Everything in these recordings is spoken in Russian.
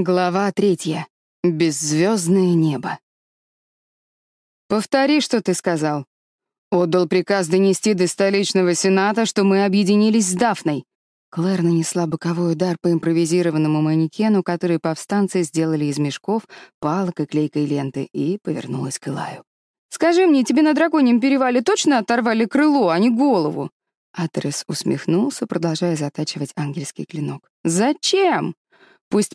Глава третья. Беззвездное небо. «Повтори, что ты сказал». Отдал приказ донести до столичного сената, что мы объединились с Дафной. Клэр нанесла боковой удар по импровизированному манекену, который повстанцы сделали из мешков, палок и клейкой ленты, и повернулась к Илаю. «Скажи мне, тебе на драконьем перевале точно оторвали крыло, а не голову?» Атерес усмехнулся, продолжая затачивать ангельский клинок. «Зачем?» Пусть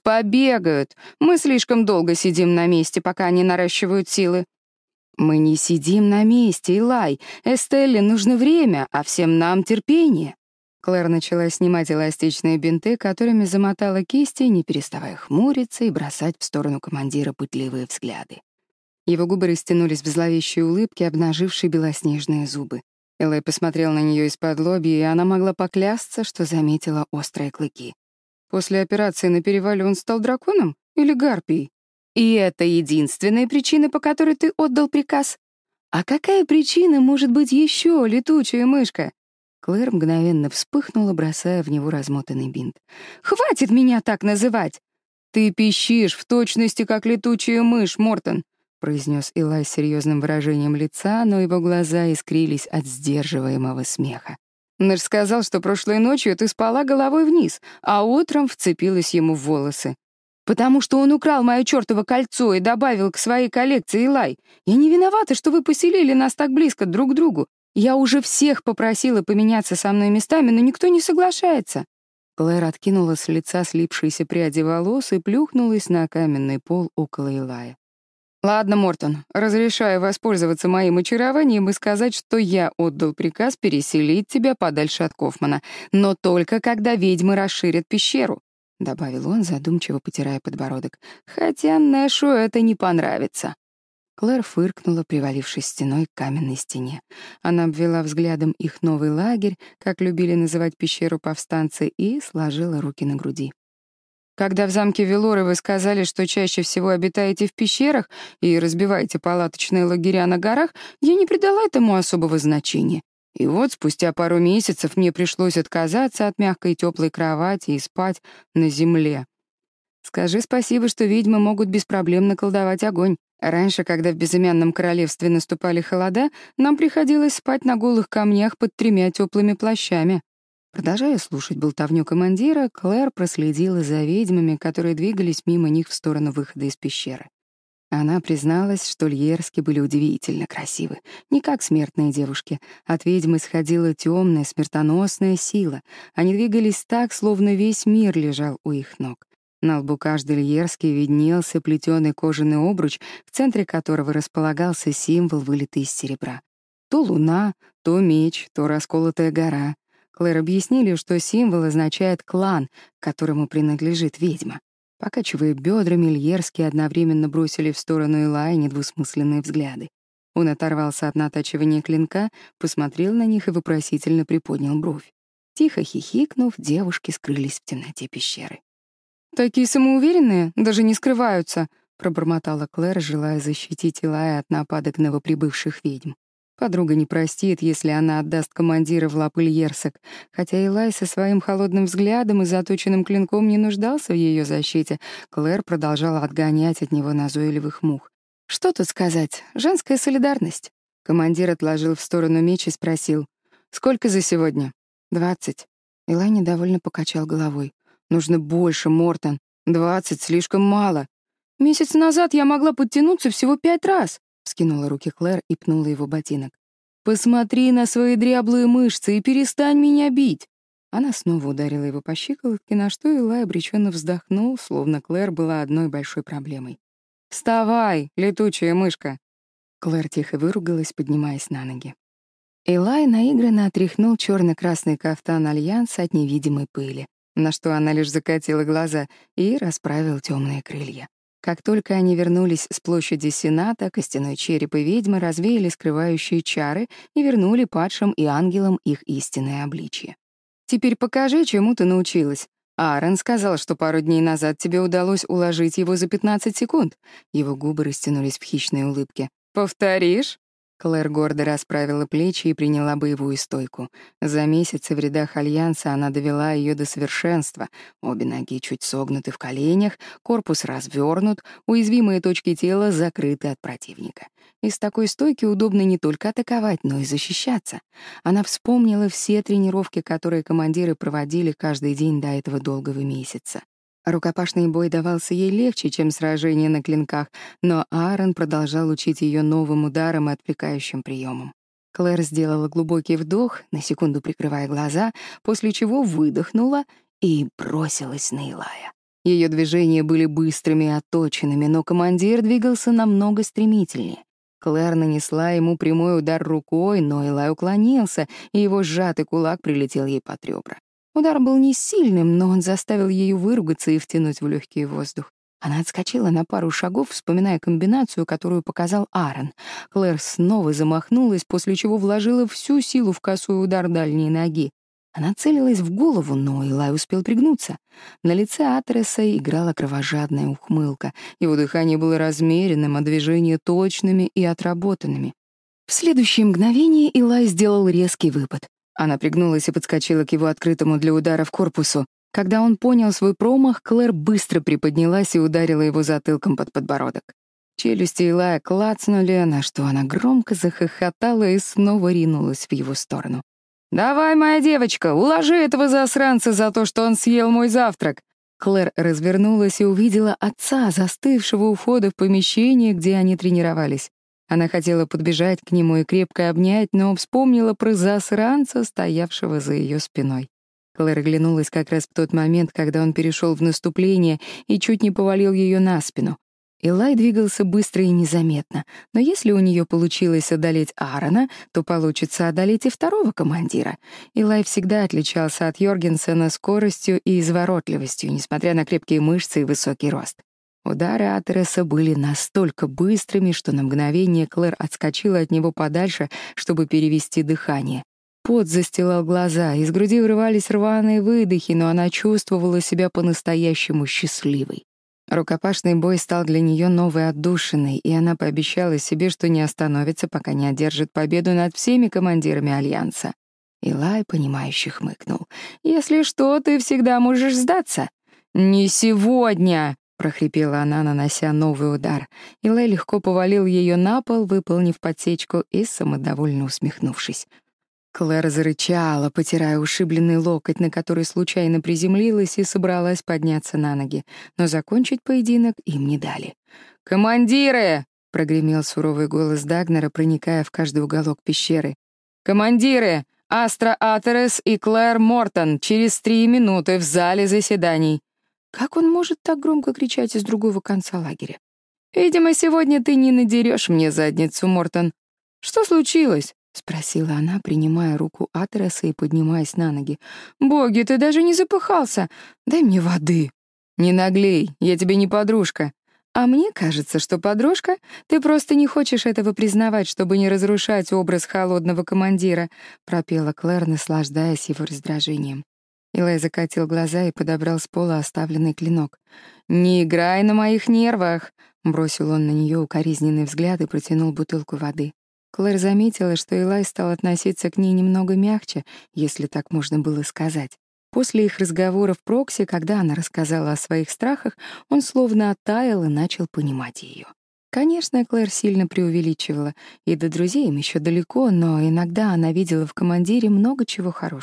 побегают. Мы слишком долго сидим на месте, пока они наращивают силы. Мы не сидим на месте, Илай. Эстелле нужно время, а всем нам терпение. Клэр начала снимать эластичные бинты, которыми замотала кисти, не переставая хмуриться и бросать в сторону командира пытливые взгляды. Его губы растянулись в зловещей улыбке, обнажившей белоснежные зубы. Элай посмотрел на нее из-под лоби, и она могла поклясться, что заметила острые клыки. После операции на перевале он стал драконом или гарпией? И это единственная причина, по которой ты отдал приказ? А какая причина может быть еще, летучая мышка? Клэр мгновенно вспыхнула, бросая в него размотанный бинт. «Хватит меня так называть!» «Ты пищишь в точности, как летучая мышь, Мортон», — произнес Илай с серьезным выражением лица, но его глаза искрились от сдерживаемого смеха. Наш сказал, что прошлой ночью ты спала головой вниз, а утром вцепилась ему в волосы. Потому что он украл мое чёртово кольцо и добавил к своей коллекции лай. Я не виновата, что вы поселили нас так близко друг к другу. Я уже всех попросила поменяться со мной местами, но никто не соглашается». Клэр откинула с лица слипшиеся пряди волос и плюхнулась на каменный пол около Илая. «Ладно, Мортон, разрешаю воспользоваться моим очарованием и сказать, что я отдал приказ переселить тебя подальше от Кофмана, но только когда ведьмы расширят пещеру», — добавил он, задумчиво потирая подбородок. «Хотя Нэшу это не понравится». Клэр фыркнула, привалившись стеной к каменной стене. Она обвела взглядом их новый лагерь, как любили называть пещеру повстанцы, и сложила руки на груди. Когда в замке Велоры вы сказали, что чаще всего обитаете в пещерах и разбиваете палаточные лагеря на горах, я не придала этому особого значения. И вот спустя пару месяцев мне пришлось отказаться от мягкой теплой кровати и спать на земле. Скажи спасибо, что ведьмы могут без проблем наколдовать огонь. Раньше, когда в безымянном королевстве наступали холода, нам приходилось спать на голых камнях под тремя теплыми плащами. Продолжая слушать болтовню командира, Клэр проследила за ведьмами, которые двигались мимо них в сторону выхода из пещеры. Она призналась, что льерски были удивительно красивы, не как смертные девушки. От ведьмы исходила Клэр объяснили, что символ означает клан, которому принадлежит ведьма. Покачивая бедрами, Льерский одновременно бросили в сторону Илая недвусмысленные взгляды. Он оторвался от натачивания клинка, посмотрел на них и вопросительно приподнял бровь. Тихо хихикнув, девушки скрылись в темноте пещеры. «Такие самоуверенные, даже не скрываются», — пробормотала Клэр, желая защитить Илая от нападок новоприбывших ведьм. Подруга не простит, если она отдаст командира в лапы Льерсок, хотя Илай со своим холодным взглядом и заточенным клинком не нуждался в ее защите, Клэр продолжала отгонять от него назойливых мух. Что тут сказать? Женская солидарность. Командир отложил в сторону меч и спросил. «Сколько за сегодня?» «Двадцать». Илай недовольно покачал головой. «Нужно больше, Мортон. Двадцать слишком мало. Месяц назад я могла подтянуться всего пять раз. Скинула руки Клэр и пнула его ботинок. «Посмотри на свои дряблые мышцы и перестань меня бить!» Она снова ударила его по щиколотке, на что Илай обреченно вздохнул, словно Клэр была одной большой проблемой. «Вставай, летучая мышка!» Клэр тихо выругалась, поднимаясь на ноги. Элай наигранно отряхнул черно красный кафтан Альянса от невидимой пыли, на что она лишь закатила как только они вернулись с площади Сената, костяной череп и ведьмы развеяли скрывающие чары и вернули падшим и ангелам их истинное обличье. «Теперь покажи, чему ты научилась». Аарон сказал, что пару дней назад тебе удалось уложить его за 15 секунд. Его губы растянулись в хищной улыбке. «Повторишь?» Клэр гордо расправила плечи и приняла боевую стойку. За месяцы в рядах Альянса она довела ее до совершенства. Обе ноги чуть согнуты в коленях, корпус развернут, уязвимые точки тела закрыты от противника. Из такой стойки удобно не только атаковать, но и защищаться. Она вспомнила все тренировки, которые командиры проводили каждый день до этого долгого месяца. Рукопашный бой давался ей легче, чем сражение на клинках, но Аарон продолжал учить ее новым ударам и отвлекающим приемам. Клэр сделала глубокий вдох, на секунду прикрывая глаза, после чего выдохнула и бросилась на Илая. Ее движения были быстрыми и отточенными, но командир двигался намного стремительнее. Клэр нанесла ему прямой удар рукой, но Илай уклонился, и его сжатый кулак прилетел ей под ребра. Удар был не сильным, но он заставил ее выругаться и втянуть в легкий воздух. Она отскочила на пару шагов, вспоминая комбинацию, которую показал Аарон. Клэр снова замахнулась, после чего вложила всю силу в косой удар дальней ноги. Она целилась в голову, но Илай успел пригнуться. На лице Атреса играла кровожадная ухмылка. Его дыхание было размеренным, а движения точными и отработанными. В следующее мгновение Илай сделал резкий выпад. Она пригнулась и подскочила к его открытому для удара в корпусу. Когда он понял свой промах, Клэр быстро приподнялась и ударила его затылком под подбородок. Челюсти Илая клацнули, на что она громко захохотала и снова ринулась в его сторону. «Давай, моя девочка, уложи этого засранца за то, что он съел мой завтрак!» Клэр развернулась и увидела отца, застывшего у входа в помещение, где они тренировались. Она хотела подбежать к нему и крепко обнять, но вспомнила про засранца, стоявшего за ее спиной. Клэр оглянулась как раз в тот момент, когда он перешел в наступление и чуть не повалил ее на спину. Илай двигался быстро и незаметно, но если у нее получилось одолеть Аарона, то получится одолеть и второго командира. Илай всегда отличался от Йоргенсена скоростью и изворотливостью, несмотря на крепкие мышцы и высокий рост. Удары Атереса были настолько быстрыми, что на мгновение Клэр отскочила от него подальше, чтобы перевести дыхание. Пот застилал глаза, из груди вырывались рваные выдохи, но она чувствовала себя по-настоящему счастливой. Рукопашный бой стал для нее новой отдушиной, и она пообещала себе, что не остановится, пока не одержит победу над всеми командирами Альянса. Илай, понимающе хмыкнул. «Если что, ты всегда можешь сдаться». «Не сегодня!» прохрипела она, нанося новый удар. Илай легко повалил ее на пол, выполнив подсечку и самодовольно усмехнувшись. Клэр зарычала, потирая ушибленный локоть, на который случайно приземлилась и собралась подняться на ноги. Но закончить поединок им не дали. «Командиры!» — прогремел суровый голос Дагнера, проникая в каждый уголок пещеры. «Командиры! Астра Атерес и Клэр Мортон через три минуты в зале заседаний. Как он может так громко кричать из другого конца лагеря? «Видимо, сегодня ты не надерешь мне задницу, Мортон. Что случилось?» — спросила она, принимая руку Атереса и поднимаясь на ноги. «Боги, ты даже не запыхался. Дай мне воды». «Не наглей, я тебе не подружка». «А мне кажется, что подружка, ты просто не хочешь этого признавать, чтобы не разрушать образ холодного командира», — пропела Клэр, наслаждаясь его раздражением. Илай закатил глаза и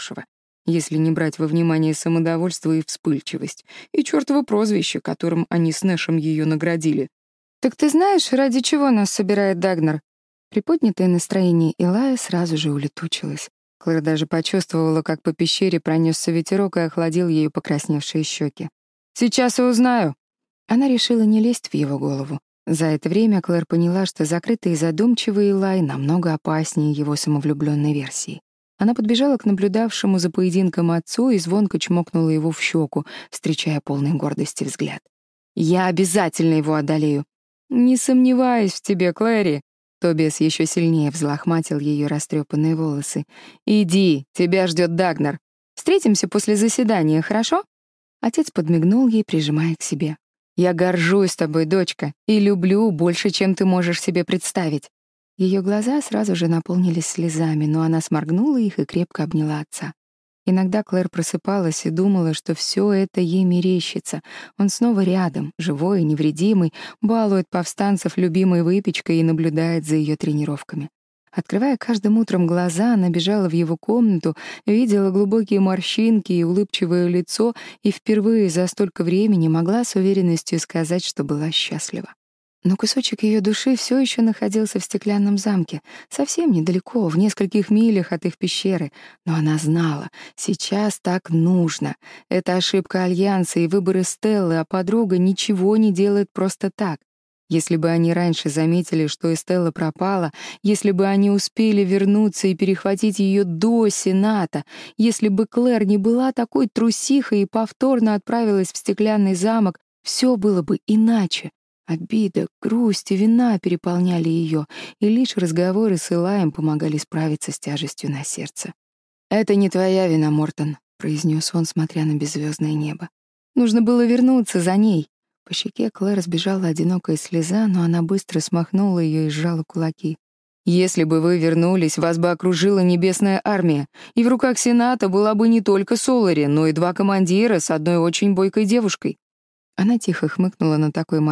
подобрал с пола оставленный клинок. «Не играй на моих нервах!» Бросил он на нее укоризненный взгляд и протянул бутылку воды. Клэр заметила, что Илай стал относиться к ней немного мягче, если так можно было сказать. После их разговора в прокси, когда она рассказала о своих страхах, он словно оттаял и начал понимать ее. Конечно, Клэр сильно преувеличивала, и до друзей им еще далеко, но иногда она видела в командире много чего хорошего если не брать во внимание самодовольство и вспыльчивость, и чёртово прозвище, которым они с Нэшем её наградили. «Так ты знаешь, ради чего нас собирает Дагнер?» Приподнятое настроение Илая сразу же улетучилось. Клэр даже почувствовала, как по пещере пронесся ветерок и охладил её покрасневшие щеки. «Сейчас и узнаю». Она решила не лезть в его голову. За это время Клэр поняла, что закрытый и задумчивый Илай намного опаснее его самовлюбленной версии. Она подбежала к наблюдавшему за поединком отцу и звонко чмокнула его в щеку, встречая полный гордости взгляд. «Я обязательно его одолею!» «Не сомневаюсь в тебе, Клэри!» Тобиас еще сильнее взлохматил ее растрепанные волосы. «Иди, тебя ждет Дагнер. Встретимся после заседания, хорошо?» Отец подмигнул ей, прижимая к себе. «Я горжусь тобой, дочка, и люблю больше, чем ты можешь себе представить. Ее глаза сразу же наполнились слезами, но она сморгнула их и крепко обняла отца. Иногда Клэр просыпалась и думала, что все это ей мерещится. Он снова рядом, живой и невредимый, балует повстанцев любимой выпечкой и наблюдает за ее тренировками. Открывая каждым утром глаза, она бежала в его комнату, видела глубокие морщинки и улыбчивое лицо и впервые за столько времени могла с уверенностью сказать, что была счастлива. Но кусочек ее души все еще находился в стеклянном замке, совсем недалеко, в нескольких милях от их пещеры. Но она знала, сейчас так нужно. Это ошибка Альянса и выборы Стеллы, а подруга ничего не делает просто так. Если бы они раньше заметили, что Эстелла пропала, если бы они успели вернуться и перехватить ее до Сената, если бы Клэр не была такой трусихой и повторно отправилась в стеклянный замок, все было бы иначе. Обида, грусть и вина переполняли ее, и лишь разговоры с Илаем помогали справиться с тяжестью на сердце. «Это не твоя вина, Мортон», — произнес он, смотря на беззвездное небо. «Нужно было вернуться за ней». По щеке Клэр сбежала одинокая слеза, но она быстро смахнула ее и сжала кулаки. «Если бы вы вернулись, вас бы окружила небесная армия, и в руках Сената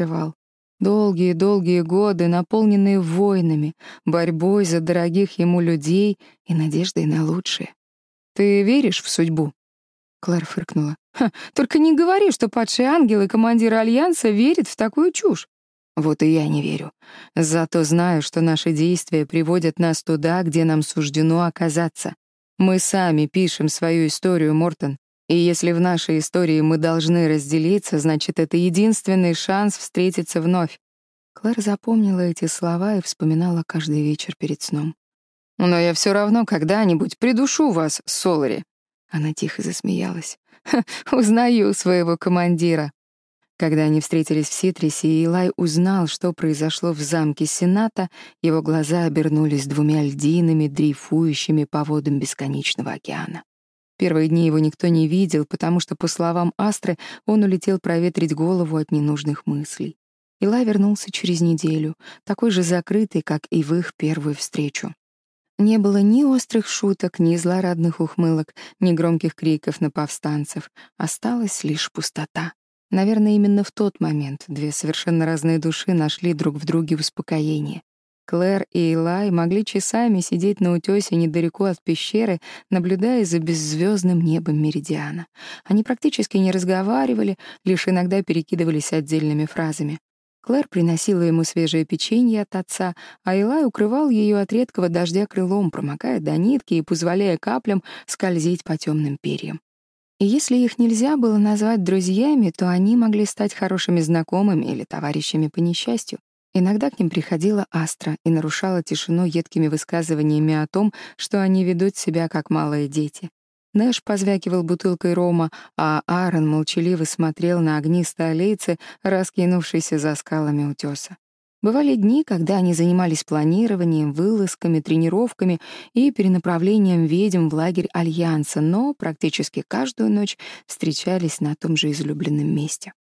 была бы не только Солари, но и два командира с одной очень бойкой девушкой. Она тихо хмыкнула на такой маленький комплимент. Илай говорил спокойным тоном, словно совсем ничего не чувствовал. «Почему ты не злишься на нас?» «Почему я должен злиться?» «Это произошло из-за нас. Если бы мы действовали быстрее, Дафна не оказалась бы на свободе, а Эс не угодила бы в ловушку». Илай тяжело вздохнул, и Клэр увидела в его глазах то, что он так умело от всех скрывал. Долгие-долгие годы, наполненные войнами, борьбой за дорогих ему людей и надеждой на лучшее. «Ты веришь в судьбу?» Клэр фыркнула. «Ха, «Только не говори, что падший ангел и командир Альянса верят в такую чушь. Вот и я не верю. Зато знаю, что наши действия приводят нас туда, где нам суждено оказаться. Мы сами пишем свою историю, Мортон. И если в нашей истории мы должны разделиться, значит, это единственный шанс встретиться вновь. Клэр запомнила эти слова и вспоминала каждый вечер перед сном. «Но я все равно когда-нибудь придушу вас, Солари». Она тихо засмеялась. «Узнаю своего командира». Когда они встретились в Ситрисе, и Илай узнал, что произошло в замке Сената, его глаза обернулись двумя льдинами, дрейфующими по водам бесконечного океана. Первые дни его никто не видел, потому что, по словам Астры, он улетел проветрить голову от ненужных мыслей. Ила вернулся через неделю, такой же закрытый, как и в их первую встречу. Не было ни острых шуток, ни злорадных ухмылок, ни громких криков на повстанцев. Осталась лишь пустота. Наверное, именно в тот момент две совершенно разные души нашли друг в друге успокоение. Клэр и Элай могли часами сидеть на утёсе недалеко от пещеры, наблюдая за беззвездным небом Меридиана. Они практически не разговаривали, лишь иногда перекидывались отдельными фразами. Клэр приносила ему свежее печенье от отца, а Элай укрывал ее от редкого дождя крылом, промокая до нитки и позволяя каплям скользить по темным перьям. И если их нельзя было назвать друзьями, то они могли стать хорошими знакомыми или товарищами по несчастью. Иногда к ним приходила Астра и нарушала тишину едкими высказываниями о том, что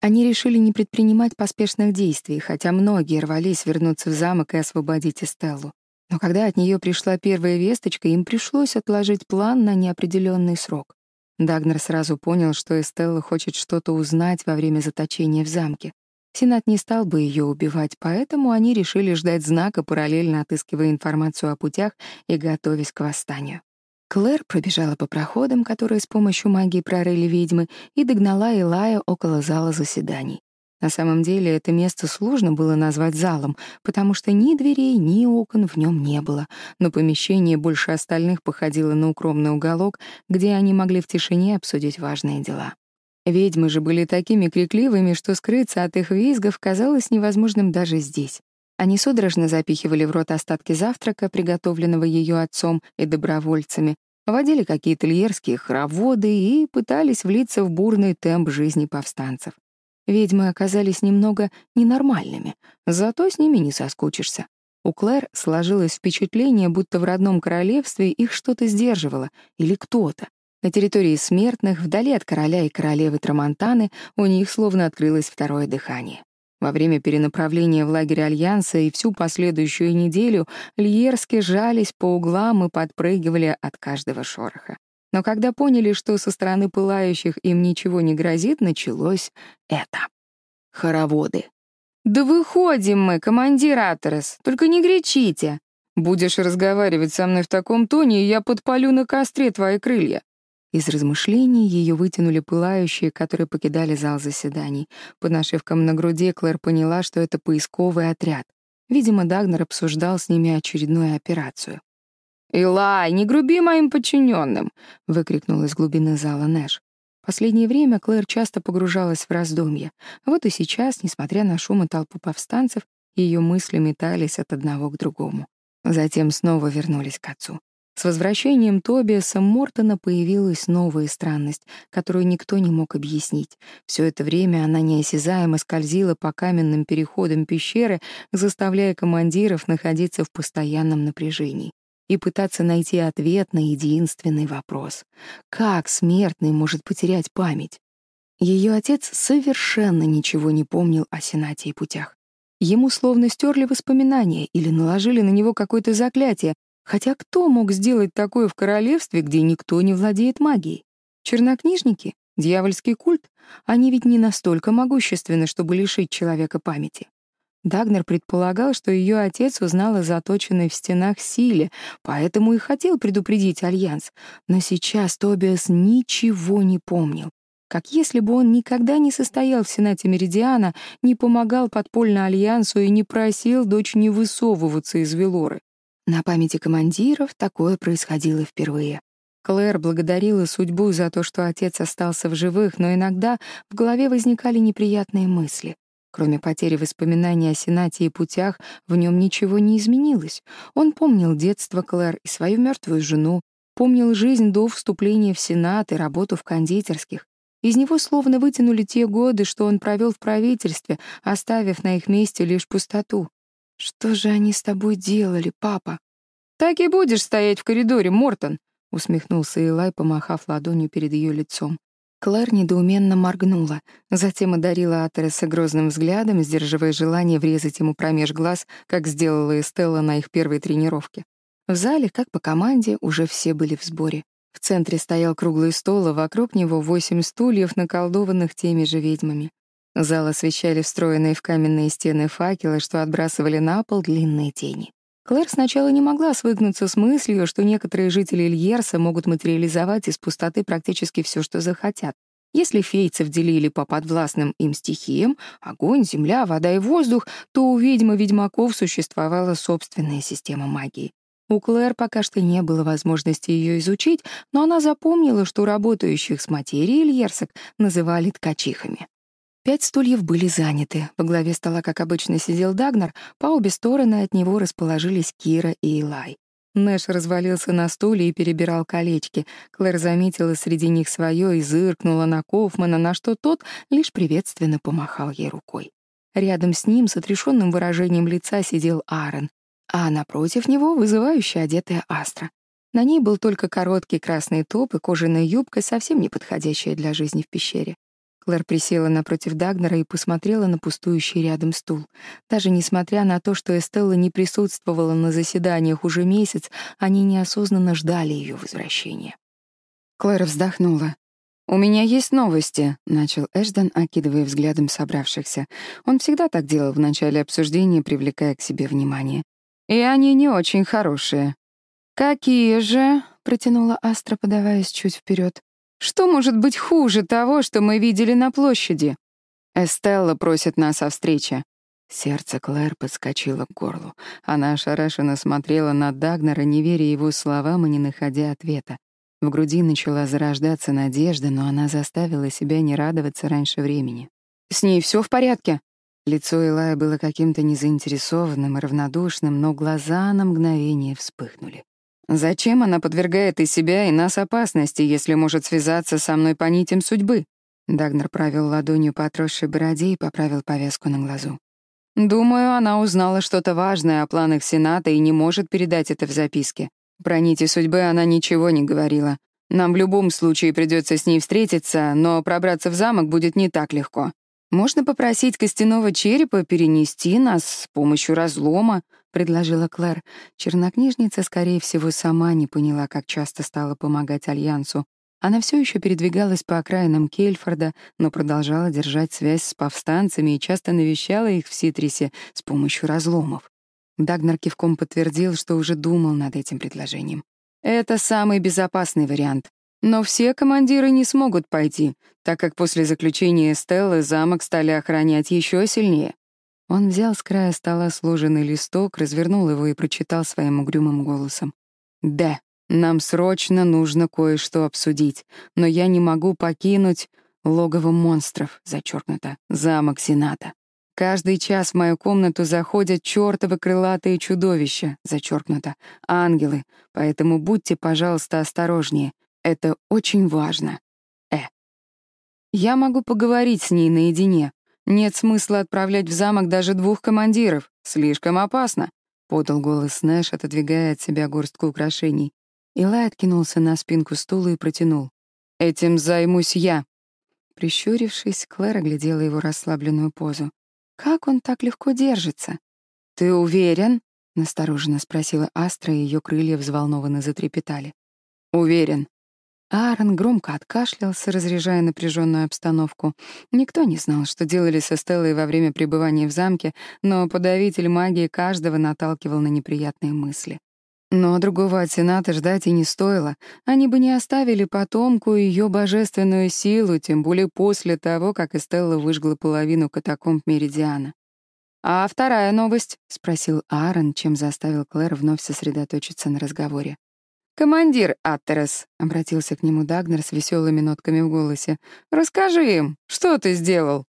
Они решили не предпринимать поспешных действий, хотя многие рвались вернуться в замок и освободить Эстеллу. Но когда от нее пришла первая весточка, им пришлось отложить план на неопределенный срок. Дагнер сразу понял, что Эстелла хочет что-то узнать во время заточения в замке. Сенат не стал бы ее убивать, поэтому они решили ждать знака, параллельно отыскивая информацию о путях и готовясь к восстанию. Клэр пробежала по проходам, которые с помощью магии прорыли ведьмы, и догнала Илая около зала заседаний. На самом деле это место сложно было назвать залом, потому что ни дверей, ни окон в нем не было, но помещение больше остальных походило на укромный уголок, где они могли в тишине обсудить важные дела. Ведьмы же были такими крикливыми, что скрыться от их визгов казалось невозможным даже здесь. Они судорожно запихивали в рот остатки завтрака, приготовленного ее отцом и добровольцами, водили какие-то льерские хороводы и пытались влиться в бурный темп жизни повстанцев. Ведьмы оказались немного ненормальными, зато с ними не соскучишься. У Клэр сложилось впечатление, будто в родном королевстве их что-то сдерживало, или кто-то. На территории смертных, вдали от короля и королевы Трамонтаны, у них словно открылось второе дыхание. Во время перенаправления в лагерь Альянса и всю последующую неделю льерски жались по углам и подпрыгивали от каждого шороха. Но когда поняли, что со стороны пылающих им ничего не грозит, началось это. Хороводы. «Да выходим мы, командир Атерес, только не кричите. Будешь разговаривать со мной в таком тоне, и я подпалю на костре твои крылья. Из размышлений ее вытянули пылающие, которые покидали зал заседаний. По нашивкам на груди Клэр поняла, что это поисковый отряд. Видимо, Дагнер обсуждал с ними очередную операцию. «Илай, не груби моим подчиненным!» — выкрикнул из глубины зала Нэш. Последнее время Клэр часто погружалась в раздумья. Вот и сейчас, несмотря на шум и толпу повстанцев, ее мысли метались от одного к другому. Затем снова вернулись к отцу. С возвращением Тобиаса Мортона появилась новая странность, которую никто не мог объяснить. Все это время она неосязаемо скользила по каменным переходам пещеры, заставляя командиров находиться в постоянном напряжении и пытаться найти ответ на единственный вопрос. Как смертный может потерять память? Ее отец совершенно ничего не помнил о Сенате и путях. Ему словно стерли воспоминания или наложили на него какое-то заклятие, Хотя кто мог сделать такое в королевстве, где никто не владеет магией? Чернокнижники? Дьявольский культ? Они ведь не настолько могущественны, чтобы лишить человека памяти. Дагнер предполагал, что ее отец узнал о заточенной в стенах силе, поэтому и хотел предупредить Альянс. Но сейчас Тобиас ничего не помнил. Как если бы он никогда не состоял в Сенате Меридиана, не помогал подпольно Альянсу и не просил дочь не высовываться из Велоры. На памяти командиров такое происходило впервые. Клэр благодарила судьбу за то, что отец остался в живых, но иногда в голове возникали неприятные мысли. Кроме потери воспоминаний о Сенате и путях, в нем ничего не изменилось. Он помнил детство Клэр и свою мертвую жену, помнил жизнь до вступления в Сенат и работу в кондитерских. Из него словно вытянули те годы, что он провел в правительстве, оставив на их месте лишь пустоту. «Что же они с тобой делали, папа?» «Так и будешь стоять в коридоре, Мортон», — усмехнулся Илай, помахав ладонью перед ее лицом. Клэр недоуменно моргнула, затем одарила Атереса грозным взглядом, сдерживая желание врезать ему промеж глаз, как сделала Эстелла на их первой тренировке. В зале, как по команде, уже все были в сборе. В центре стоял круглый стол, а вокруг него восемь стульев, наколдованных теми же ведьмами. Зал освещали встроенные в каменные стены факелы, что отбрасывали на пол длинные тени. Клэр сначала не могла свыкнуться с мыслью, что некоторые жители Ильерса могут материализовать из пустоты практически все, что захотят. Если фейцев делили по подвластным им стихиям — огонь, земля, вода и воздух — то у ведьмы-ведьмаков существовала собственная система магии. У Клэр пока что не было возможности ее изучить, но она запомнила, что работающих с материей Ильерсок называли ткачихами. Пять стульев были заняты. Во главе стола, как обычно, сидел Дагнар, по обе стороны от него расположились Кира и Илай. Нэш развалился на стуле и перебирал колечки. Клэр заметила среди них свое и зыркнула на Кофмана, на что тот лишь приветственно помахал ей рукой. Рядом с ним с отрешенным выражением лица сидел Аарон, а напротив него вызывающе одетая Астра. На ней был только короткий красный топ и кожаная юбка, совсем не подходящая для жизни в пещере. Клэр присела напротив Дагнера и посмотрела на пустующий рядом стул. Даже несмотря на то, что Эстелла не присутствовала на заседаниях уже месяц, они неосознанно ждали ее возвращения. Клэр вздохнула. «У меня есть новости», — начал Эшден, окидывая взглядом собравшихся. Он всегда так делал в начале обсуждения, привлекая к себе внимание. «И они не очень хорошие». «Какие же?» — протянула Астра, подаваясь чуть вперед. Что может быть хуже того, что мы видели на площади? Эстелла просит нас о встрече. Сердце Клэр подскочило к горлу. Она ошарашенно смотрела на Дагнера, не веря его словам и не находя ответа. В груди начала зарождаться надежда, но она заставила себя не радоваться раньше времени. «С ней все в порядке?» Лицо Илая было каким-то незаинтересованным и равнодушным, но глаза на мгновение вспыхнули. Зачем она подвергает и себя, и нас опасности, если может связаться со мной по нитям судьбы? Дагнер правил ладонью по отросшей бороде и поправил повязку на глазу. Думаю, она узнала что-то важное о планах Сената и не может передать это в записке. Про нити судьбы она ничего не говорила. Нам в любом случае придется с ней встретиться, но пробраться в замок будет не так легко. Можно попросить костяного черепа перенести нас с помощью разлома, предложила Клэр. Чернокнижница, скорее всего, сама не поняла, как часто стала помогать Альянсу. Она все еще передвигалась по окраинам Кельфорда, но продолжала держать связь с повстанцами и часто навещала их в Ситрисе с помощью разломов. Дагнер кивком подтвердил, что уже думал над этим предложением. Это самый безопасный вариант. Но все командиры не смогут пойти, так как после заключения Стеллы замок стали охранять еще сильнее. Он взял с края стола сложенный листок, развернул его и прочитал своим угрюмым голосом. «Да, нам срочно нужно кое-что обсудить, но я не могу покинуть логово монстров, зачеркнуто, замок Сената. Каждый час в мою комнату заходят чертовы крылатые чудовища, зачеркнуто, ангелы, поэтому будьте, пожалуйста, осторожнее. это очень важно. Э. Я могу поговорить с ней наедине. Нет смысла отправлять в замок даже двух командиров. Слишком опасно. Подал голос Нэш, отодвигая от себя горстку украшений. Илай откинулся на спинку стула и протянул. «Этим займусь я». Прищурившись, Клэр оглядела его расслабленную позу. «Как он так легко держится?» «Ты уверен?» — настороженно спросила Астра, и ее крылья взволнованно затрепетали. «Уверен», Аарон громко откашлялся, разряжая напряженную обстановку. Никто не знал, что делали со Стеллой во время пребывания в замке, но подавитель магии каждого наталкивал на неприятные мысли. Но другого от Сената ждать и не стоило. Они бы не оставили потомку ее божественную силу, тем более после того, как Эстелла выжгла половину катакомб Меридиана. «А вторая новость?» — спросил Аарон, чем заставил Клэр вновь сосредоточиться на разговоре. «Командир Аттерес», — обратился к нему Дагнер с веселыми нотками в голосе, — «расскажи им, что ты сделал?»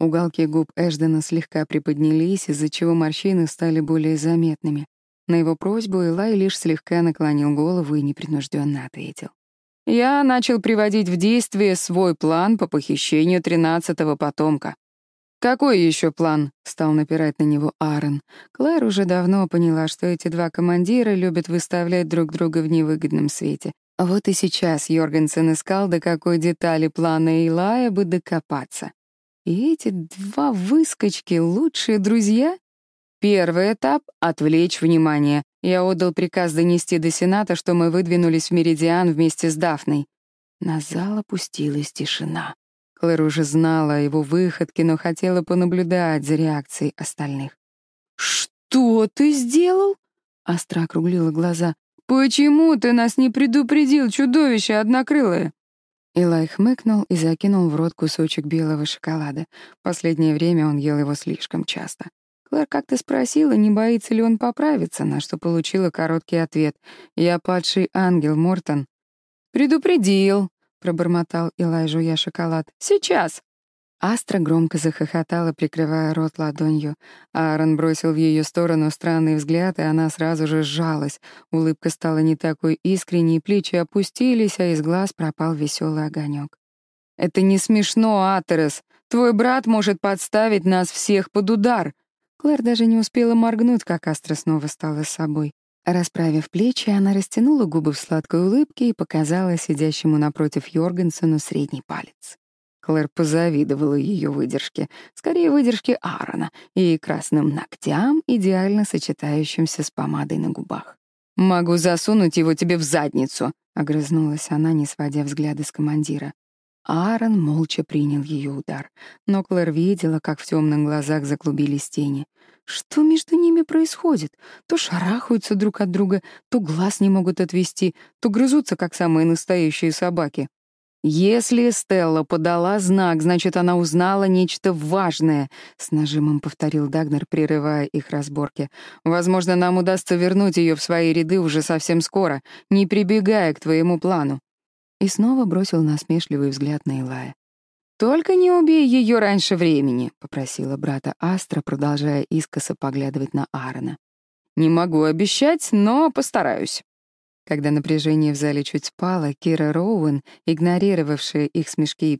Уголки губ Эждена слегка приподнялись, из-за чего морщины стали более заметными. На его просьбу Элай лишь слегка наклонил голову и непринужденно ответил. «Я начал приводить в действие свой план по похищению тринадцатого потомка». «Какой еще план?» — стал напирать на него Аарон. Клэр уже давно поняла, что эти два командира любят выставлять друг друга в невыгодном свете. А вот и сейчас Йоргенсен искал, до какой детали плана Илая бы докопаться. И эти два выскочки — лучшие друзья? Первый этап — отвлечь внимание. Я отдал приказ донести до Сената, что мы выдвинулись в Меридиан вместе с Дафной. На зал опустилась тишина. Клэр уже знала о его выходке, но хотела понаблюдать за реакцией остальных. «Что ты сделал?» — Астра округлила глаза. «Почему ты нас не предупредил, чудовище однокрылое?» Илай хмыкнул и закинул в рот кусочек белого шоколада. Последнее время он ел его слишком часто. Клэр как-то спросила, не боится ли он поправиться, на что получила короткий ответ. «Я падший ангел, Мортон». «Предупредил», — пробормотал Илай, жуя шоколад. «Сейчас». Астра громко захохотала, прикрывая рот ладонью. Аарон бросил в ее сторону странный взгляд, и она сразу же сжалась. Улыбка стала не такой искренней, плечи опустились, а из глаз пропал веселый огонек. «Это не смешно, Атерес. Твой брат может подставить нас всех под удар», Клэр даже не успела моргнуть, как Астра снова стала собой. Расправив плечи, она растянула губы в сладкой улыбке и показала сидящему напротив Йоргенсену средний палец. Клэр позавидовала ее выдержке, скорее выдержке Аарона и красным ногтям, идеально сочетающимся с помадой на губах. «Могу засунуть его тебе в задницу», — огрызнулась она, не сводя взгляды с командира. Аарон молча принял ее удар, но Клэр видела, как в темных глазах заклубились тени. Что между ними происходит? То шарахаются друг от друга, то глаз не могут отвести, то грызутся, как самые настоящие собаки. «Если Стелла подала знак, значит, она узнала нечто важное», — с нажимом повторил Дагнер, прерывая их разборки. «Возможно, нам удастся вернуть ее в свои ряды уже совсем скоро, не прибегая к твоему плану и снова бросил насмешливый взгляд на Илая. «Только не убей ее раньше времени», — попросила брата Астра, продолжая искоса поглядывать на Аарона. «Не могу обещать, но постараюсь». Когда напряжение в зале чуть спало, Кира Роуэн, игнорировавшая их смешки и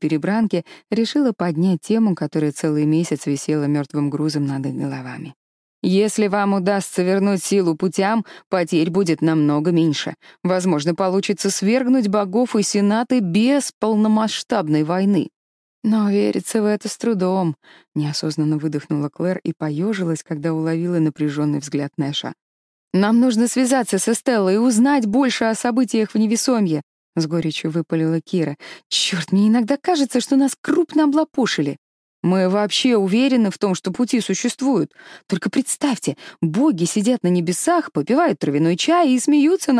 перебранки, решила поднять тему, которая целый месяц висела мертвым грузом над их головами. Если вам удастся вернуть силу путям, потерь будет намного меньше. Возможно, получится свергнуть богов и сенаты без полномасштабной войны. Но верится в это с трудом. Неосознанно выдохнула Клэр и поежилась, когда уловила напряженный взгляд Нэша. Нам нужно связаться со Стеллой и узнать больше о событиях в невесомье. С горечью выпалила Кира. Черт, мне иногда кажется, что нас крупно облапушили. Мы вообще уверены в том, что пути существуют. Только представьте, боги сидят на небесах, попивают травяной чай и смеются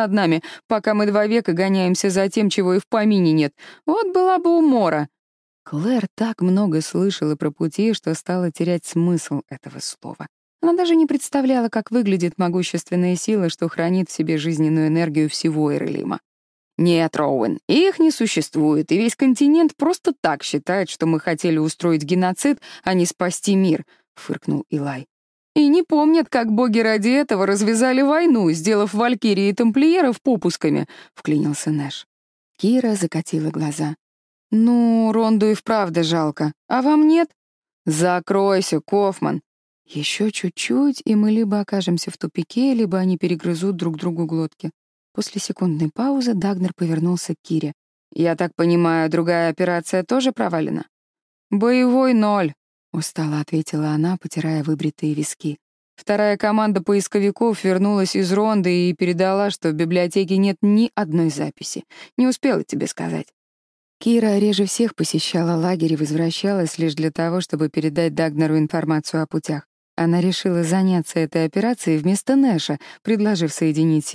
над нами, пока мы два века гоняемся за тем, чего и в помине нет. Вот была бы умора. Клэр так много слышала про пути, что стала терять смысл этого слова. Она даже не представляла, как выглядит могущественная сила, что хранит в себе жизненную энергию всего Эрлима. «Нет, Роуэн, их не существует, и весь континент просто так считает, что мы хотели устроить геноцид, а не спасти мир», — фыркнул Илай. «И не помнят, как боги ради этого развязали войну, сделав валькирии и тамплиеров попусками», — вклинился Нэш. Кира закатила глаза. «Ну, Ронду и вправду жалко. А вам нет?» «Закройся, Кофман!» Еще чуть-чуть, и мы либо окажемся в тупике, либо они перегрызут друг другу глотки. После секундной паузы Дагнер повернулся к Кире. «Я так понимаю, другая операция тоже провалена?» «Боевой ноль», — устало ответила она, потирая выбритые виски. Вторая команда поисковиков вернулась из Ронды и передала, что в библиотеке нет ни одной записи. Не успела тебе сказать. Кира реже всех посещала лагерь и возвращалась лишь для того, чтобы передать Дагнеру информацию о путях. Она решила заняться этой операцией вместо Нэша, предложив соединить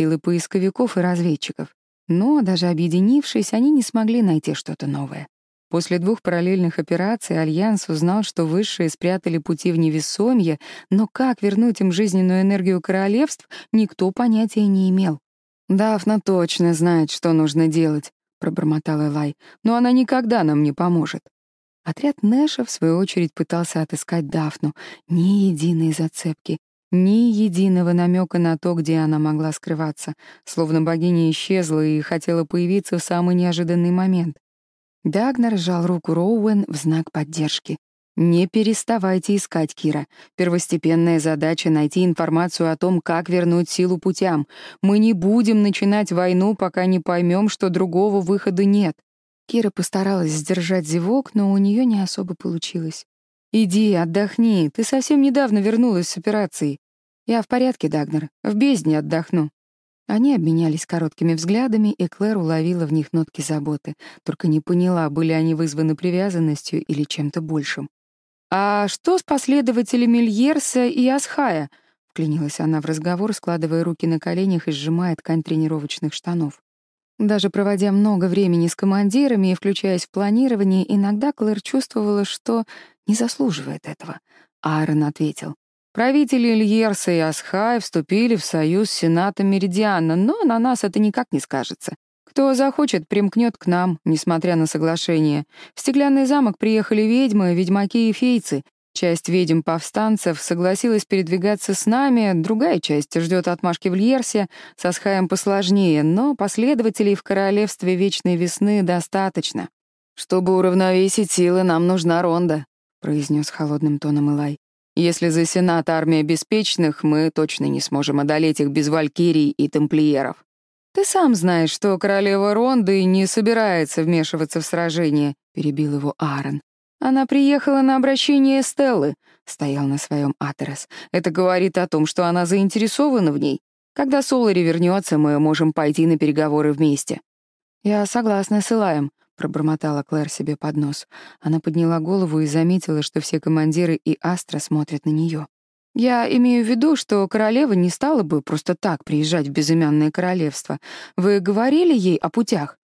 силы поисковиков и разведчиков. Но, даже объединившись, они не смогли найти что-то новое. После двух параллельных операций Альянс узнал, что высшие спрятали пути в невесомье, но как вернуть им жизненную энергию королевств, никто понятия не имел. «Дафна точно знает, что нужно делать», — пробормотал Элай, «но она никогда нам не поможет». Отряд Нэша, в свою очередь, пытался отыскать Дафну. Ни единой зацепки, ни единого намека на то, где она могла скрываться, словно богиня исчезла и хотела появиться в самый неожиданный момент. Дагнер сжал руку Роуэн в знак поддержки. «Не переставайте искать, Кира. Первостепенная задача — найти информацию о том, как вернуть силу путям. Мы не будем начинать войну, пока не поймем, что другого выхода нет». Кира постаралась сдержать зевок, но у нее не особо получилось. «Иди, отдохни, ты совсем недавно вернулась с операции. Я в порядке, Дагнер, в бездне отдохну». Они обменялись короткими взглядами, и Клэр уловила в них нотки заботы, только не поняла, были они вызваны привязанностью или чем-то большим. «А что с последователями Льерса и Асхая?» — вклинилась она в разговор, складывая руки на коленях и сжимая ткань тренировочных штанов. Даже проводя много времени с командирами и включаясь в планирование, иногда Клэр чувствовала, что не заслуживает этого. Аарон ответил. Правители Ильерса и Асхай вступили в союз с Сенатом Меридиана, но на нас это никак не скажется. Кто захочет, примкнет к нам, несмотря на соглашение. В Стеклянный замок приехали ведьмы, ведьмаки и фейцы, Часть ведьм-повстанцев согласилась передвигаться с нами, Она приехала на обращение Стеллы, стоял на своем Атерос. Это говорит о том, что она заинтересована в ней. Когда Солари вернется, мы можем пойти на переговоры вместе. Я согласна с Илаем, пробормотала Клэр себе под нос. Она подняла голову и заметила, что все командиры и Астра смотрят на нее. Я имею в виду, что королева не стала бы просто так приезжать в безымянное королевство. Вы говорили ей о путях?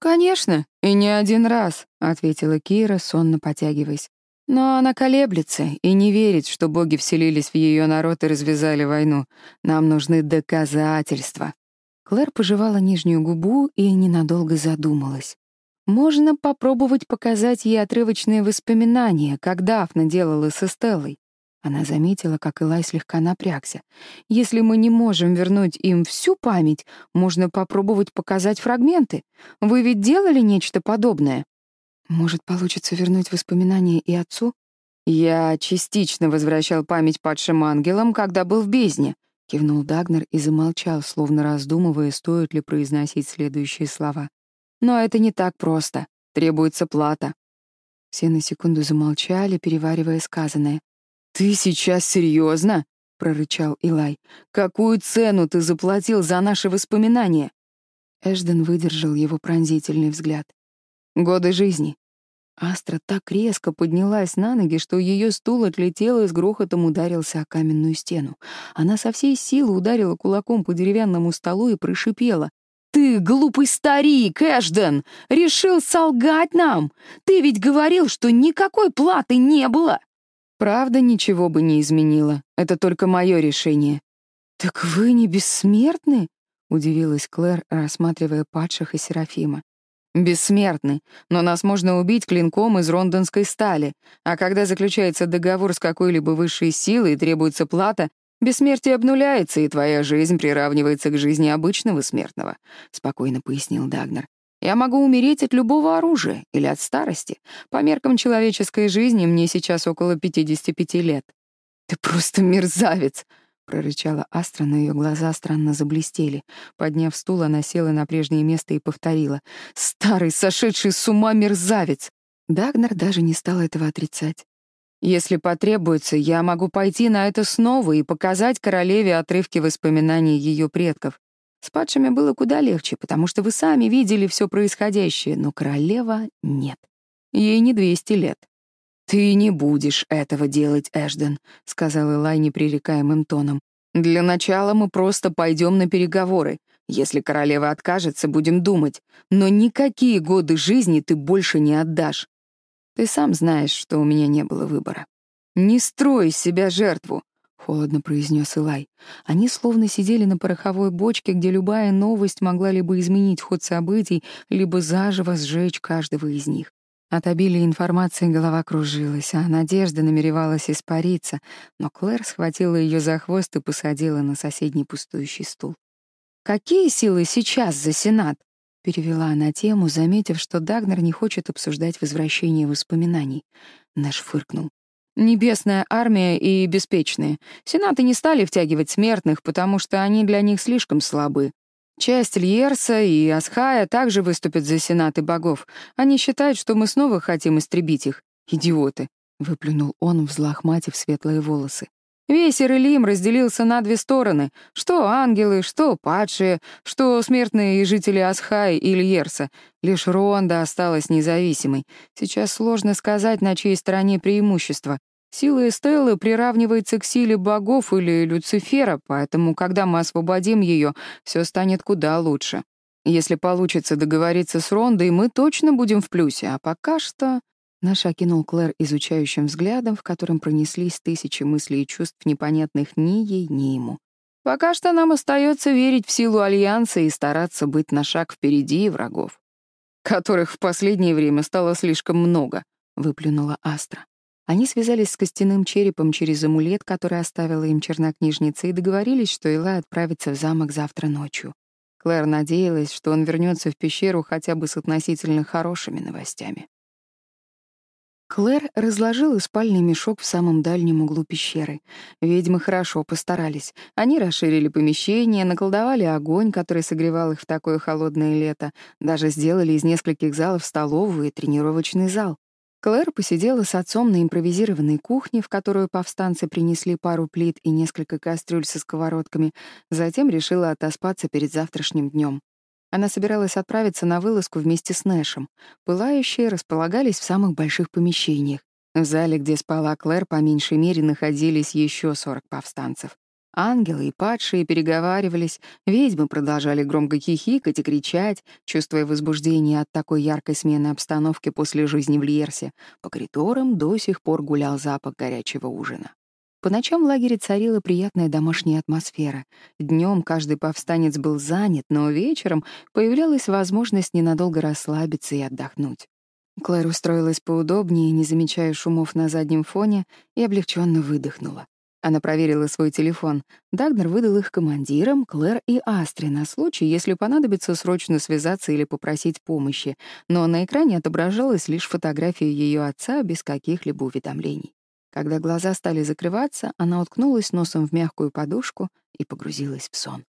«Конечно, и не один раз», — ответила Кира, сонно потягиваясь. «Но она колеблется и не верит, что боги вселились в ее народ и развязали войну. Нам нужны доказательства». Клэр пожевала нижнюю губу и ненадолго задумалась. Можно попробовать показать ей отрывочные воспоминания, как Дафна делала со Стеллой. Она заметила, как Илай слегка напрягся. «Если мы не можем вернуть им всю память, можно попробовать показать фрагменты. Вы ведь делали нечто подобное?» «Может, получится вернуть воспоминания и отцу?» «Я частично возвращал память падшим ангелам, когда был в бездне», — кивнул Дагнер и замолчал, словно раздумывая, стоит ли произносить следующие слова. «Но это не так просто. Требуется плата». Все на секунду замолчали, переваривая сказанное. «Ты сейчас серьезно? прорычал Илай. «Какую цену ты заплатил за наши воспоминания?» Эшден выдержал его пронзительный взгляд. «Годы жизни». Астра так резко поднялась на ноги, что ее стул отлетел и с грохотом ударился о каменную стену. Она со всей силы ударила кулаком по деревянному столу и прошипела. «Ты, глупый старик, Эшден, решил солгать нам! Ты ведь говорил, что никакой платы не было!» Правда ничего бы не изменила. Это только мое решение. «Так вы не бессмертны?» — удивилась Клэр, рассматривая падших и Серафима. «Бессмертны, но нас можно убить клинком из рондонской стали, а когда заключается договор с какой-либо высшей силой и требуется плата, бессмертие обнуляется, и твоя жизнь приравнивается к жизни обычного смертного», — спокойно пояснил Дагнер. Я могу умереть от любого оружия или от старости. По меркам человеческой жизни мне сейчас около 55 лет. Ты просто мерзавец, прорычала Астра, но ее глаза странно заблестели. Подняв стул, она села на прежнее место и повторила: "Старый, сошедший с ума мерзавец". Дагнер даже не стал этого отрицать. Если потребуется, я могу пойти на это снова и показать королеве отрывки воспоминаний ее предков. С падшими было куда легче, потому что вы сами видели все происходящее, но королева — нет. Ей не 200 лет. «Ты не будешь этого делать, Эшден», — сказал Элай непререкаемым тоном. «Для начала мы просто пойдем на переговоры. Если королева откажется, будем думать. Но никакие годы жизни ты больше не отдашь. Ты сам знаешь, что у меня не было выбора. Не строй из себя жертву холодно произнес Илай. Они словно сидели на пороховой бочке, где любая новость могла либо изменить ход событий, либо заживо сжечь каждого из них. От обилия информации голова кружилась, а надежда намеревалась испариться, но Клэр схватила ее за хвост и посадила на соседний пустующий стул. «Какие силы сейчас за Сенат?» — перевела она тему, заметив, что Дагнер не хочет обсуждать возвращение воспоминаний. Наш фыркнул. Небесная армия и беспечные. Сенаты не стали втягивать смертных, потому что они для них слишком слабы. Часть Льерса и Асхая также выступят за сенаты богов. Они считают, что мы снова хотим истребить их. Идиоты, — выплюнул он, взлохматив светлые волосы. Весь Ирелим разделился на две стороны. Что ангелы, что падшие, что смертные жители Асхай и Льерса. Лишь Ронда осталась независимой. Сейчас сложно сказать, на чьей стороне преимущество. Сила Эстеллы приравнивается к силе богов или Люцифера, поэтому, когда мы освободим ее, все станет куда лучше. Если получится договориться с Рондой, мы точно будем в плюсе, а пока что... Наш окинул Клэр изучающим взглядом, в котором пронеслись тысячи мыслей и чувств, непонятных ни ей, ни ему. «Пока что нам остается верить в силу Альянса и стараться быть на шаг впереди врагов, которых в последнее время стало слишком много», — выплюнула Астра. Они связались с костяным черепом через амулет, который оставила им чернокнижница, и договорились, что Илай отправится в замок завтра ночью. Клэр надеялась, что он вернется в пещеру хотя бы с относительно хорошими новостями. Клэр разложила спальный мешок в самом дальнем углу пещеры. Ведьмы хорошо постарались. Они расширили помещение, наколдовали огонь, который согревал их в такое холодное лето, даже сделали из нескольких залов столовую и тренировочный зал. Клэр посидела с отцом на импровизированной кухне, в которую повстанцы принесли пару плит и несколько кастрюль со сковородками, затем решила отоспаться перед завтрашним днем. Она собиралась отправиться на вылазку вместе с Нэшем. Пылающие располагались в самых больших помещениях. В зале, где спала Клэр, по меньшей мере находились еще 40 повстанцев. Ангелы и падшие переговаривались, ведьмы продолжали громко хихикать и кричать, чувствуя возбуждение от такой яркой смены обстановки после жизни в Льерсе. По коридорам до сих пор гулял запах горячего ужина. По ночам в лагере царила приятная домашняя атмосфера. Днем каждый повстанец был занят, но вечером появлялась возможность ненадолго расслабиться и отдохнуть. Клэр устроилась поудобнее, не замечая шумов на заднем фоне, и облегченно выдохнула. Она проверила свой телефон. Дагнер выдал их командирам, Клэр и Астре на случай, если понадобится срочно связаться или попросить помощи, но на экране отображалась лишь фотография ее отца без каких-либо уведомлений. Когда глаза стали закрываться, она уткнулась носом в мягкую подушку и погрузилась в сон.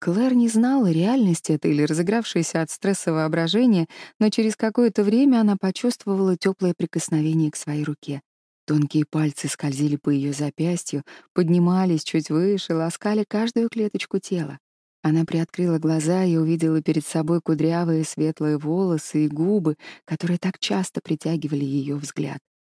Клэр не знала, реальность это или разыгравшееся от стресса воображение, но через какое-то время она почувствовала теплое прикосновение к своей руке. Тонкие пальцы скользили по ее запястью, поднимались чуть выше, ласкали каждую клеточку тела. Она приоткрыла глаза и увидела перед собой кудрявые светлые волосы и губы, которые так часто притягивали ее взгляд. Если это сон, она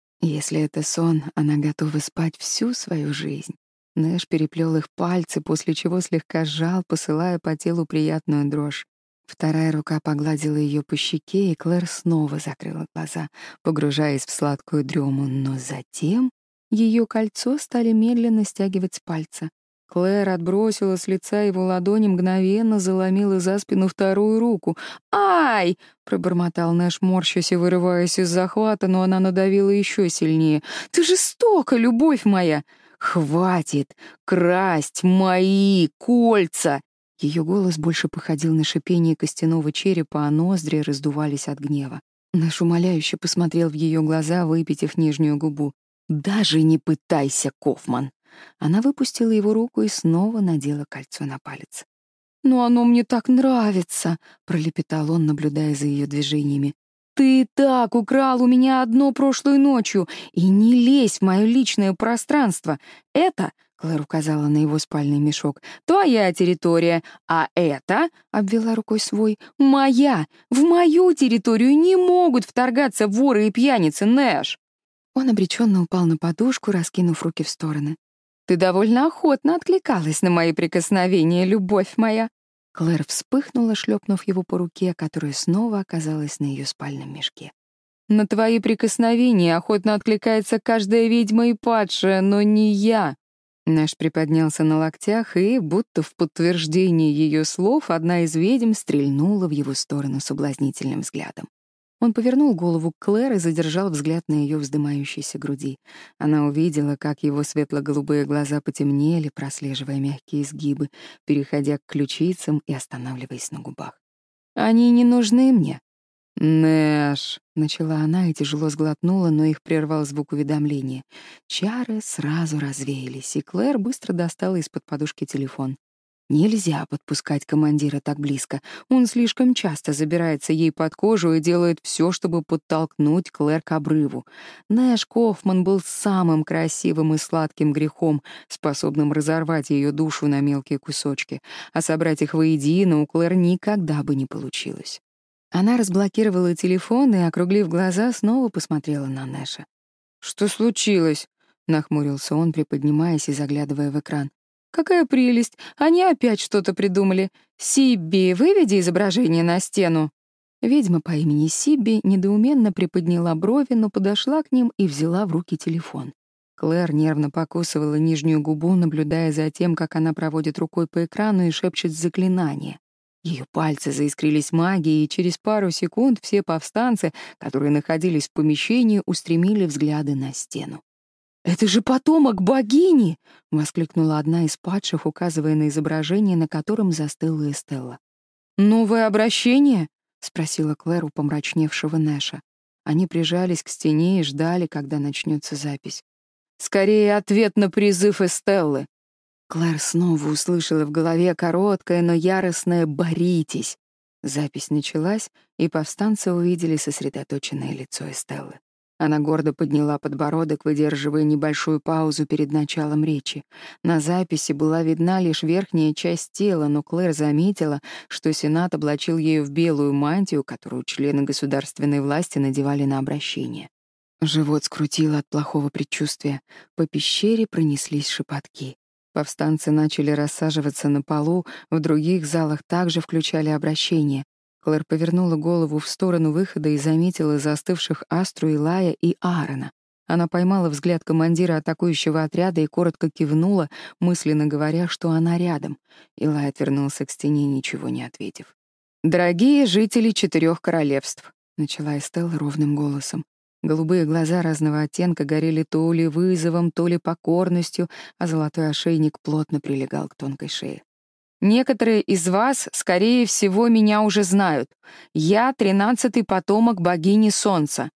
готова спать всю свою жизнь. Нэш переплел их пальцы, после чего слегка сжал, посылая по телу приятную дрожь. Вторая рука погладила ее по щеке, и Клэр снова закрыла глаза, погружаясь в сладкую дрему, но затем ее кольцо стали медленно стягивать с пальца. Клэр отбросила с лица его ладони мгновенно заломила за спину вторую руку. «Ай!» — пробормотал Нэш, морщась и вырываясь из захвата, но она надавила еще сильнее. «Ты жестока, любовь моя!» «Хватит! Красть мои кольца!» Ее голос больше походил на шипение костяного черепа, а ноздри раздувались от гнева. Наш умоляюще посмотрел в ее глаза, выпитив нижнюю губу. «Даже не пытайся, Кофман!» Она выпустила его руку и снова надела кольцо на палец. «Но оно мне так нравится!» — пролепетал он, наблюдая за ее движениями. «Ты и так украл у меня одно прошлой ночью, и не лезь в мое личное пространство. Это Клэр указала на его спальный мешок. «Твоя территория, а это, — обвела рукой свой, — моя. В мою территорию не могут вторгаться воры и пьяницы, Нэш!» Он обреченно упал на подушку, раскинув руки в стороны. «Ты довольно охотно откликалась на мои прикосновения, любовь моя!» Клэр вспыхнула, шлепнув его по руке, которая снова оказалась на ее спальном мешке. «На твои прикосновения охотно откликается каждая ведьма и падшая, но не я!» Наш приподнялся на локтях, и, будто в подтверждение ее слов, одна из ведьм стрельнула в его сторону соблазнительным взглядом. Он повернул голову к Клэр и задержал взгляд на ее вздымающейся груди. Она увидела, как его светло-голубые глаза потемнели, прослеживая мягкие изгибы, переходя к ключицам и останавливаясь на губах. «Они не нужны мне», «Нэш», — начала она и тяжело сглотнула, но их прервал звук уведомления. Чары сразу развеялись, и Клэр быстро достала из-под подушки телефон. Нельзя подпускать командира так близко. Он слишком часто забирается ей под кожу и делает все, чтобы подтолкнуть Клэр к обрыву. Нэш Кофман был самым красивым и сладким грехом, способным разорвать ее душу на мелкие кусочки, а собрать их воедино у Клэр никогда бы не получилось. Она разблокировала телефон Какая прелесть! Они опять что-то придумали. Сиби, выведи изображение на стену!» Ведьма по имени Сиби недоуменно приподняла брови, но подошла к ним и взяла в руки телефон. Клэр нервно покусывала нижнюю губу, наблюдая за тем, как она проводит рукой по экрану и шепчет заклинание. Ее пальцы заискрились магией, и через пару секунд все повстанцы, которые находились в помещении, устремили взгляды на стену. «Это же потомок богини!» — воскликнула одна из падших, указывая на изображение, на котором застыла Эстелла. «Новое обращение?» — спросила Клэр у помрачневшего Нэша. Они прижались к стене и ждали, когда начнется запись. «Скорее ответ на призыв Эстеллы!» Клэр снова услышала в голове короткое, но яростное «боритесь». Запись началась, и повстанцы увидели сосредоточенное лицо Эстеллы. Она гордо подняла подбородок, выдерживая небольшую паузу перед началом речи. На записи была видна лишь верхняя часть тела, но Клэр заметила, что Сенат облачил ею в белую мантию, которую члены государственной власти надевали на обращение. Живот скрутило от плохого предчувствия. По пещере пронеслись шепотки. Повстанцы начали рассаживаться на полу, в других залах также включали обращение. Клэр повернула голову в сторону выхода и заметила застывших Астру, Илая и Аарона. Она поймала взгляд командира атакующего отряда и коротко кивнула, мысленно говоря, что она рядом. Илай отвернулся к стене, ничего не ответив. «Дорогие жители четырех королевств», — начала Эстелла ровным голосом. Голубые глаза разного оттенка горели то ли вызовом, то ли покорностью, а золотой ошейник плотно прилегал к тонкой шее. Некоторые из вас, скорее всего, меня уже знают. Я — тринадцатый потомок богини Солнца.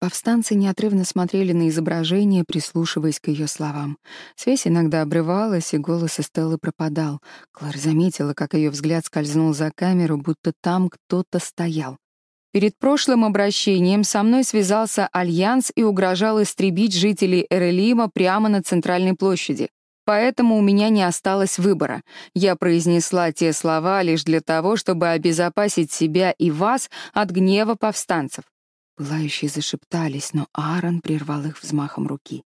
Повстанцы неотрывно смотрели на изображение, прислушиваясь к ее словам. Связь иногда обрывалась, и голос Эстеллы пропадал. Клэр заметила, как ее взгляд скользнул за камеру, будто там кто-то стоял. Перед прошлым обращением со мной связался Альянс и угрожал истребить жителей Эрелима прямо на центральной площади. Поэтому у меня не осталось выбора. Я произнесла те слова лишь для того, чтобы обезопасить себя и вас от гнева повстанцев. Пылающие зашептались, но Аарон прервал их взмахом руки.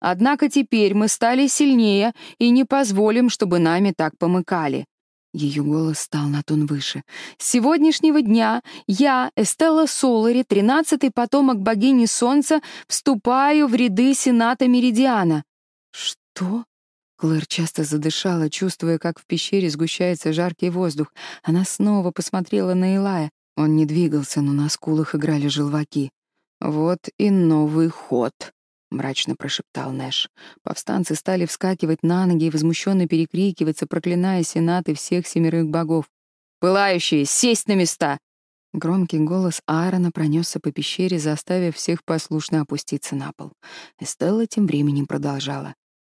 «Однако теперь мы стали сильнее и не позволим, чтобы нами так помыкали». Ее голос стал на тон выше. «С сегодняшнего дня я, Эстелла Солари, тринадцатый потомок богини Солнца, вступаю в ряды Сената Меридиана». «Что?» Клэр часто задышала, чувствуя, как в пещере сгущается жаркий воздух. Она снова посмотрела на Илая. Он не двигался, но на скулах играли желваки. «Вот и новый ход», — мрачно прошептал Нэш. Повстанцы стали вскакивать на ноги и возмущенно перекрикиваться, проклиная сенаты всех семерых богов. «Пылающие, сесть на места!» Громкий голос Аарона пронесся по пещере, заставив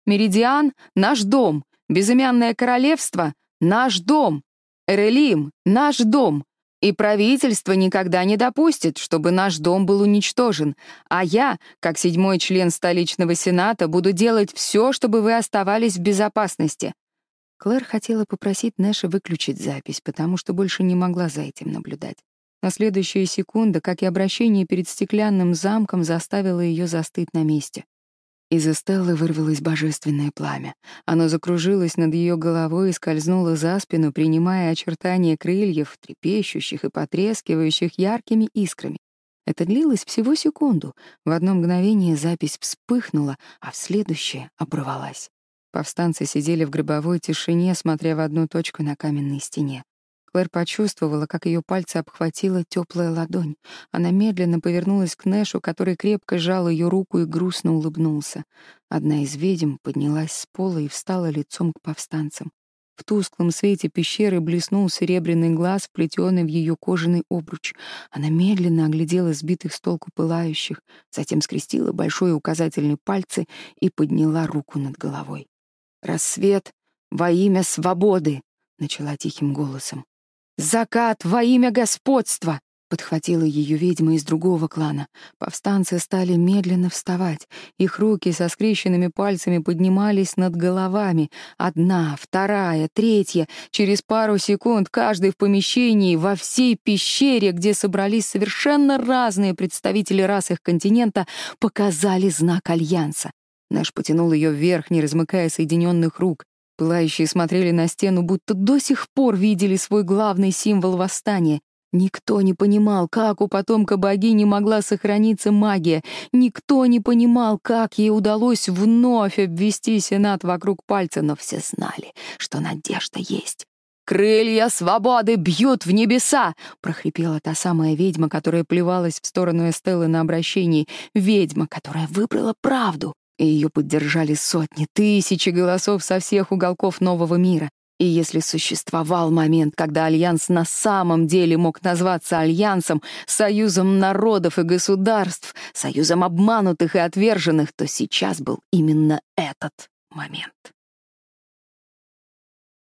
всех послушно опуститься на пол. Эстелла тем временем продолжала. «Меридиан — наш дом! Безымянное королевство — наш дом! Эрелим — наш дом! И правительство никогда не допустит, чтобы наш дом был уничтожен, а я, как седьмой член столичного сената, буду делать все, чтобы вы оставались в безопасности». Клэр хотела попросить Нэша выключить запись, потому что больше не могла за этим наблюдать. На следующая секунда, как и обращение перед стеклянным замком, заставило ее застыть на месте. Из Эстеллы вырвалось божественное пламя. Оно закружилось над ее головой и скользнуло за спину, принимая очертания крыльев, трепещущих и потрескивающих яркими искрами. Это длилось всего секунду. В одно мгновение запись вспыхнула, а в следующее оборвалась. Повстанцы сидели в гробовой тишине, смотря в одну точку на каменной стене. Клэр почувствовала, как ее пальцы обхватила теплая ладонь. Она медленно повернулась к Нэшу, который крепко сжал ее руку и грустно улыбнулся. Одна из ведьм поднялась с пола и встала лицом к повстанцам. В тусклом свете пещеры блеснул серебряный глаз, вплетенный в ее кожаный обруч. Она медленно оглядела сбитых с толку пылающих, затем скрестила большой и указательный пальцы и подняла руку над головой. «Рассвет во имя свободы!» — начала тихим голосом. «Закат во имя господства!» — подхватила ее ведьма из другого клана. Повстанцы стали медленно вставать. Их руки со скрещенными пальцами поднимались над головами. Одна, вторая, третья. Через пару секунд каждый в помещении, во всей пещере, где собрались совершенно разные представители рас их континента, показали знак Альянса. Наш потянул ее вверх, не размыкая соединенных рук. Пылающие смотрели на стену, будто до сих пор видели свой главный символ восстания. Никто не понимал, как у потомка богини могла сохраниться магия. Никто не понимал, как ей удалось вновь обвести Сенат вокруг пальца, но все знали, что надежда есть. «Крылья свободы бьют в небеса!» — прохрипела та самая ведьма, которая плевалась в сторону Эстеллы на обращении. Ведьма, которая выбрала правду и ее поддержали сотни, тысячи голосов со всех уголков нового мира. И если существовал момент, когда Альянс на самом деле мог назваться Альянсом, союзом народов и государств, союзом обманутых и отверженных, то сейчас был именно этот момент.